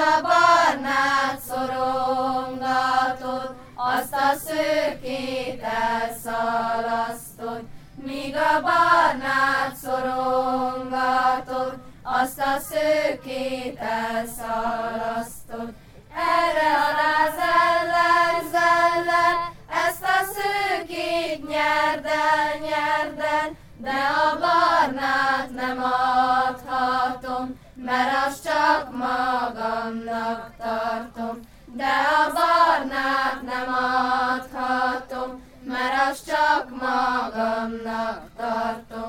a barnát szorongatod, azt a szőkét elszalasztod. Míg a barnát szorongatod, azt a szőkét elszalasztod. Erre a láz ellen, zellen, ezt a szőkét nyerd el, de a barnát nem adhatom, mert az csak ma magamnak tartom. De a barnát nem adhatom, mert azt csak magamnak tartom.